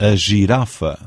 a girafa.